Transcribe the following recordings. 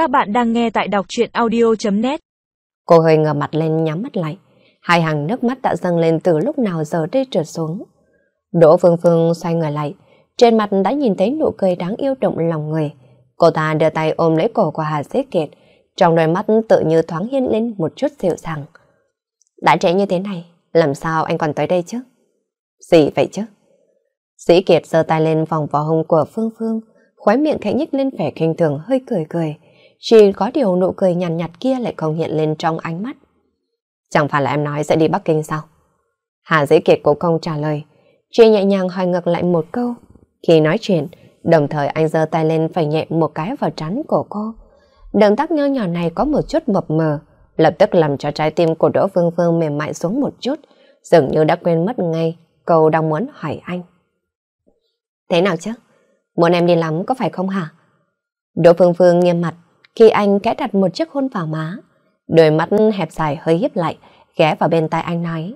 Các bạn đang nghe tại đọc truyện audio.net Cô hơi ngờ mặt lên nhắm mắt lại. Hai hàng nước mắt đã dâng lên từ lúc nào giờ đây trượt xuống. Đỗ Phương Phương xoay người lại. Trên mặt đã nhìn thấy nụ cười đáng yêu động lòng người. Cô ta đưa tay ôm lấy cổ của Hà Dế Kiệt. Trong đôi mắt tự như thoáng hiên lên một chút dịu dàng. Đã trễ như thế này, làm sao anh còn tới đây chứ? Gì vậy chứ? Sĩ Kiệt giơ tay lên vòng vào hông của Phương Phương, khóe miệng khẽ nhích lên vẻ kinh thường hơi cười cười. Chỉ có điều nụ cười nhàn nhạt, nhạt kia lại không hiện lên trong ánh mắt. Chẳng phải là em nói sẽ đi Bắc Kinh sao? Hà Dĩ Kiệt cũng không trả lời. Chỉ nhẹ nhàng hỏi ngược lại một câu. Khi nói chuyện, đồng thời anh giơ tay lên phải nhẹ một cái vào trán của cô. Động tác nho nhỏ này có một chút mập mờ, lập tức làm cho trái tim của Đỗ Phương Phương mềm mại xuống một chút, dường như đã quên mất ngay câu đang muốn hỏi anh. Thế nào chứ? Muốn em đi lắm có phải không hả? Đỗ Phương Phương nghiêm mặt khi anh kẽ đặt một chiếc hôn vào má. Đôi mắt hẹp dài hơi hiếp lại, ghé vào bên tai anh nói.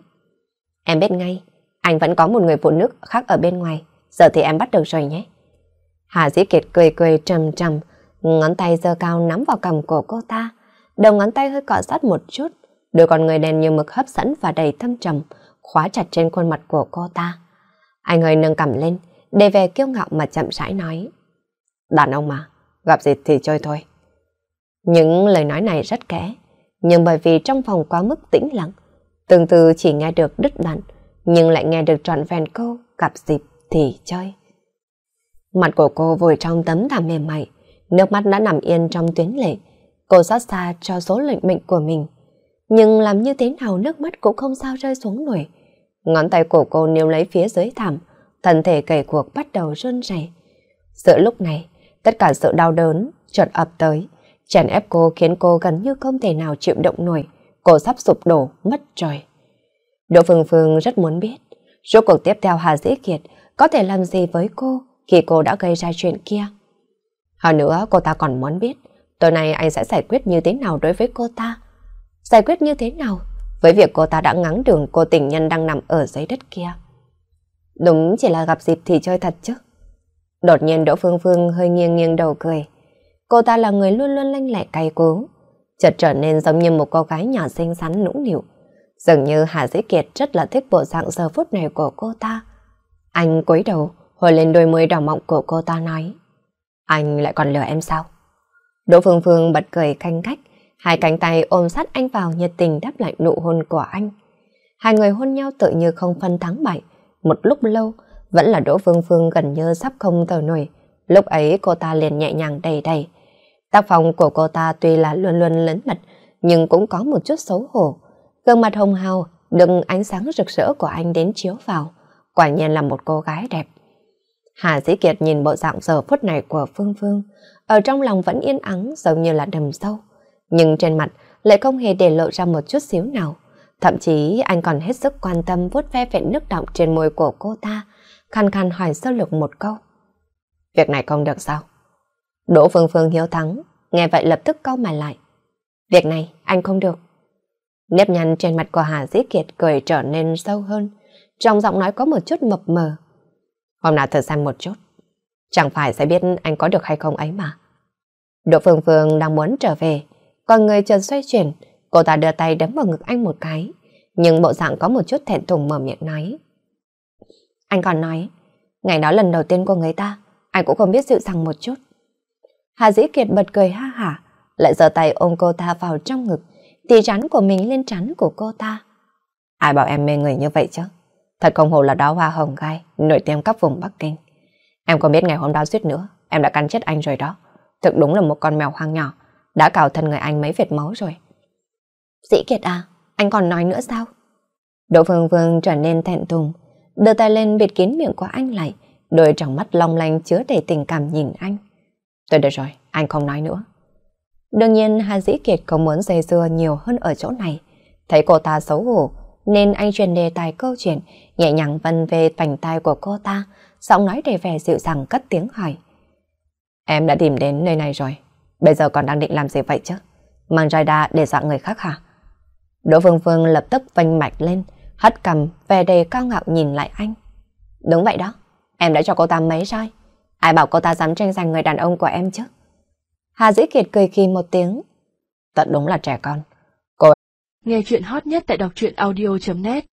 Em biết ngay, anh vẫn có một người phụ nữ khác ở bên ngoài, giờ thì em bắt được rồi nhé. Hà Dĩ Kiệt cười cười trầm trầm, ngón tay giơ cao nắm vào cầm của cô ta. Đầu ngón tay hơi cọ sát một chút, đôi con người đen như mực hấp dẫn và đầy thâm trầm, khóa chặt trên khuôn mặt của cô ta. Anh hơi nâng cầm lên, để về kiêu ngạo mà chậm rãi nói. Đàn ông mà, gặp gì thì chơi thôi. Những lời nói này rất kẽ, nhưng bởi vì trong phòng quá mức tĩnh lặng, từng từ chỉ nghe được đứt đoạn, nhưng lại nghe được trọn vẹn câu gặp dịp thì chơi. Mặt của cô vùi trong tấm thảm mềm mại, nước mắt đã nằm yên trong tuyến lệ. Cô xót xa cho số lệnh mệnh của mình. Nhưng làm như thế nào nước mắt cũng không sao rơi xuống nổi. Ngón tay của cô níu lấy phía dưới thảm, thân thể cầy cuộc bắt đầu run rẩy. Giữa lúc này, tất cả sự đau đớn chợt ập tới, chèn ép cô khiến cô gần như không thể nào chịu động nổi, cô sắp sụp đổ, mất rồi. Đỗ Phương Phương rất muốn biết, rốt cuộc tiếp theo Hà Dĩ Kiệt có thể làm gì với cô khi cô đã gây ra chuyện kia. Hơn nữa cô ta còn muốn biết tối nay anh sẽ giải quyết như thế nào đối với cô ta. Giải quyết như thế nào với việc cô ta đã ngắn đường cô tình nhân đang nằm ở dưới đất kia. Đúng chỉ là gặp dịp thì chơi thật chứ. Đột nhiên Đỗ Phương Phương hơi nghiêng nghiêng đầu cười. Cô ta là người luôn luôn lanh lẹ cay cú, chợt trở nên giống như một cô gái nhỏ xinh xắn nũng nịu. Dường như Hà Dĩ Kiệt rất là thích bộ dạng giờ phút này của cô ta. Anh cúi đầu, hồi lên đôi môi đỏ mọng của cô ta nói. Anh lại còn lừa em sao? Đỗ Phương Phương bật cười canh cách, hai cánh tay ôm sát anh vào nhiệt tình đáp lại nụ hôn của anh. Hai người hôn nhau tự như không phân thắng bại. Một lúc lâu, vẫn là Đỗ Phương Phương gần như sắp không thở nổi. Lúc ấy cô ta liền nhẹ nhàng đầy đầy. Tác phong của cô ta tuy là luôn luôn lớn mật, nhưng cũng có một chút xấu hổ. Gương mặt hồng hào, đừng ánh sáng rực rỡ của anh đến chiếu vào. Quả nhiên là một cô gái đẹp. Hà Dĩ Kiệt nhìn bộ dạng giờ phút này của Phương Phương, ở trong lòng vẫn yên ắng giống như là đầm sâu. Nhưng trên mặt lại không hề để lộ ra một chút xíu nào. Thậm chí anh còn hết sức quan tâm vuốt ve vẹn nước động trên môi của cô ta, khăn khăn hỏi sơ lược một câu. Việc này không được sao? Đỗ Phương Phương hiếu thắng, nghe vậy lập tức câu mày lại. Việc này anh không được. Nếp nhăn trên mặt của Hà Dĩ Kiệt cười trở nên sâu hơn, trong giọng nói có một chút mập mờ. Hôm nào thử xem một chút, chẳng phải sẽ biết anh có được hay không ấy mà. Đỗ Phương Phương đang muốn trở về, còn người chợt xoay chuyển, cô ta đưa tay đấm vào ngực anh một cái, nhưng bộ dạng có một chút thẹn thùng mở miệng nói. Anh còn nói, ngày đó lần đầu tiên của người ta, anh cũng không biết dịu dàng một chút. Hà Dĩ Kiệt bật cười ha hả, lại giơ tay ôm cô ta vào trong ngực, tì rắn của mình lên trán của cô ta. Ai bảo em mê người như vậy chứ? Thật không hồ là đóa hoa hồng gai, nổi tiếng các vùng Bắc Kinh. Em có biết ngày hôm đó suýt nữa, em đã cắn chết anh rồi đó. Thực đúng là một con mèo hoang nhỏ, đã cào thân người anh mấy vệt máu rồi. Dĩ Kiệt à, anh còn nói nữa sao? Đỗ Phương Phương trở nên thẹn thùng, đưa tay lên bịt kín miệng của anh lại, đôi trong mắt long lanh chứa đầy tình cảm nhìn anh. Tôi được rồi, anh không nói nữa. Đương nhiên Hà Dĩ Kiệt không muốn dây dưa nhiều hơn ở chỗ này. Thấy cô ta xấu hổ, nên anh truyền đề tài câu chuyện, nhẹ nhàng vân về vành tai của cô ta, giọng nói đầy vẻ dịu dàng cất tiếng hỏi. Em đã tìm đến nơi này rồi, bây giờ còn đang định làm gì vậy chứ? Mang roi đa để dọa người khác hả? Đỗ Phương Phương lập tức vênh mạch lên, hất cầm, về đầy cao ngạo nhìn lại anh. Đúng vậy đó, em đã cho cô ta mấy roi. Ai bảo cô ta dám tranh giành người đàn ông của em chứ? Hà Dĩ Kiệt cười khi một tiếng. Thật đúng là trẻ con. Nghe chuyện hot nhất tại đọc truyện audio.net